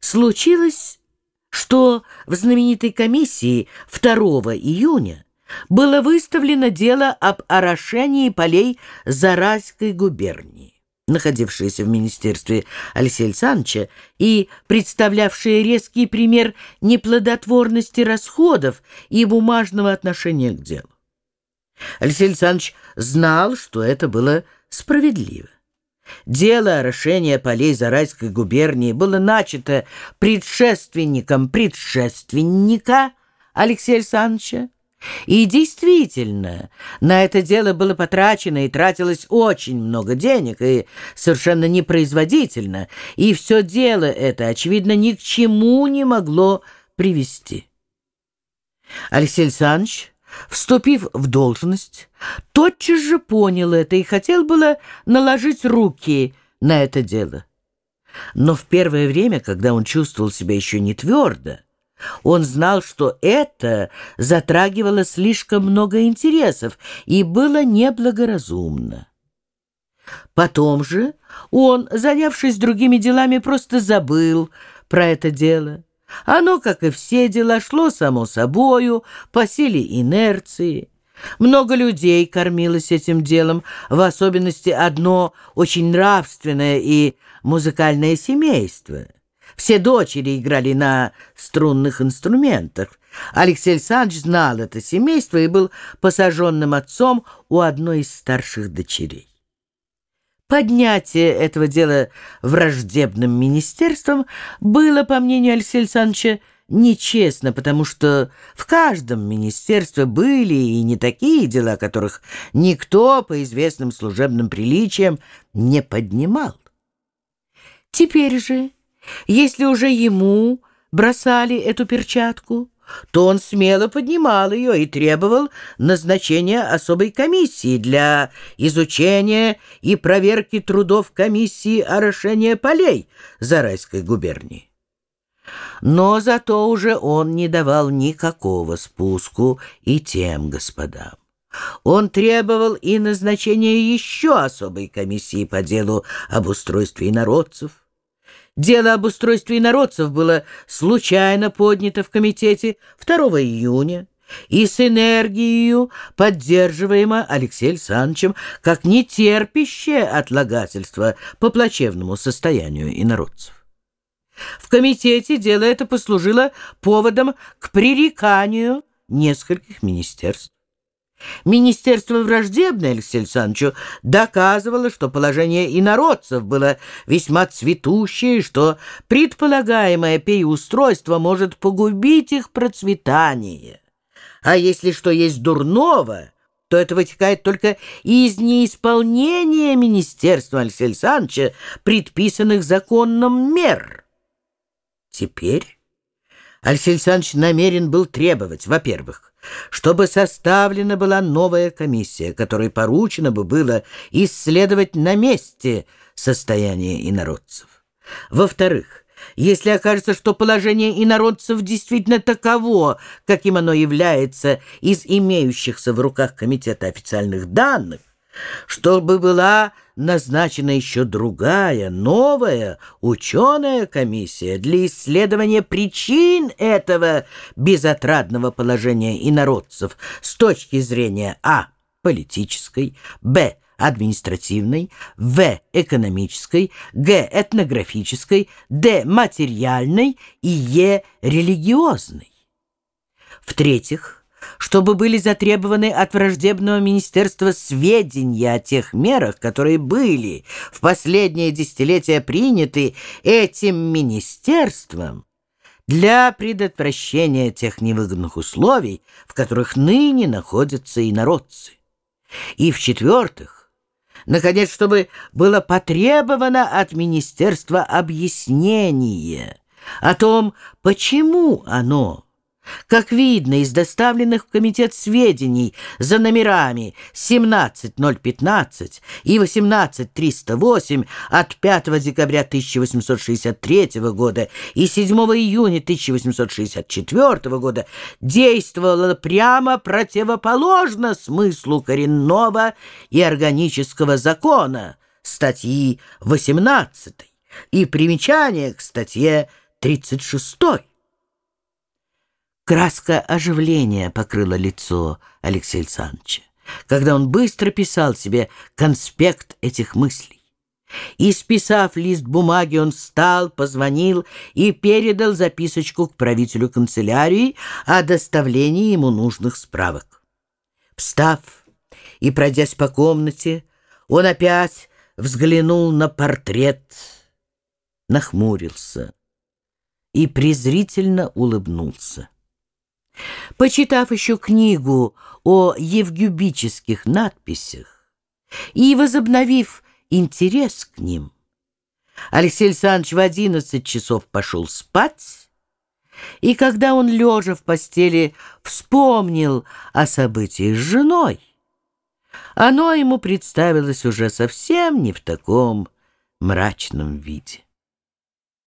Случилось, что в знаменитой комиссии 2 июня было выставлено дело об орошении полей Зарайской губернии, находившееся в министерстве Алексея Александровича и представлявшее резкий пример неплодотворности расходов и бумажного отношения к делу. Алексей Александрович знал, что это было справедливо. Дело орошения полей Зарайской губернии было начато предшественником предшественника Алексея Александровича, и действительно, на это дело было потрачено и тратилось очень много денег, и совершенно непроизводительно, и все дело это, очевидно, ни к чему не могло привести. Алексей Александрович вступив в должность, тотчас же понял это и хотел было наложить руки на это дело. Но в первое время, когда он чувствовал себя еще не твердо, он знал, что это затрагивало слишком много интересов и было неблагоразумно. Потом же он, занявшись другими делами, просто забыл про это дело. Оно, как и все дела, шло само собою, по силе инерции. Много людей кормилось этим делом, в особенности одно очень нравственное и музыкальное семейство. Все дочери играли на струнных инструментах. Алексей Александрович знал это семейство и был посаженным отцом у одной из старших дочерей. Поднятие этого дела враждебным министерством было, по мнению Алексея Александровича, нечестно, потому что в каждом министерстве были и не такие дела, которых никто по известным служебным приличиям не поднимал. Теперь же, если уже ему бросали эту перчатку, то он смело поднимал ее и требовал назначения особой комиссии для изучения и проверки трудов комиссии орошения полей Зарайской губернии. Но зато уже он не давал никакого спуску и тем господам. Он требовал и назначения еще особой комиссии по делу об устройстве инородцев, Дело об устройстве инородцев было случайно поднято в комитете 2 июня и с энергией поддерживаемо Алексеем Александровичем как нетерпящее отлагательство по плачевному состоянию инородцев. В комитете дело это послужило поводом к пререканию нескольких министерств. Министерство враждебное Алексею Александровичу доказывало, что положение инородцев было весьма цветущее, что предполагаемое переустройство может погубить их процветание. А если что есть дурного, то это вытекает только из неисполнения Министерства Алексея Александровича предписанных законом мер. Теперь Алексей Александрович намерен был требовать, во-первых, чтобы составлена была новая комиссия, которой поручено бы было исследовать на месте состояние инородцев. Во-вторых, если окажется, что положение инородцев действительно таково, каким оно является из имеющихся в руках комитета официальных данных, чтобы была назначена еще другая, новая ученая комиссия для исследования причин этого безотрадного положения инородцев с точки зрения а. политической, б. административной, в. экономической, г. этнографической, д. материальной и е. религиозной. В-третьих, чтобы были затребованы от враждебного министерства сведения о тех мерах, которые были в последнее десятилетие приняты этим министерством для предотвращения тех невыгодных условий, в которых ныне находятся инородцы. И в-четвертых, наконец, чтобы было потребовано от министерства объяснение о том, почему оно как видно из доставленных в комитет сведений за номерами 17015 и 18308 от 5 декабря 1863 года и 7 июня 1864 года действовало прямо противоположно смыслу коренного и органического закона статьи 18 и примечание к статье 36-й. Краска оживления покрыла лицо Алексея Александровича, когда он быстро писал себе конспект этих мыслей. И, списав лист бумаги, он встал, позвонил и передал записочку к правителю канцелярии о доставлении ему нужных справок. Встав и пройдясь по комнате, он опять взглянул на портрет, нахмурился и презрительно улыбнулся. Почитав еще книгу о евгюбических надписях и возобновив интерес к ним, Алексей Александрович в одиннадцать часов пошел спать, и когда он, лежа в постели, вспомнил о событии с женой, оно ему представилось уже совсем не в таком мрачном виде.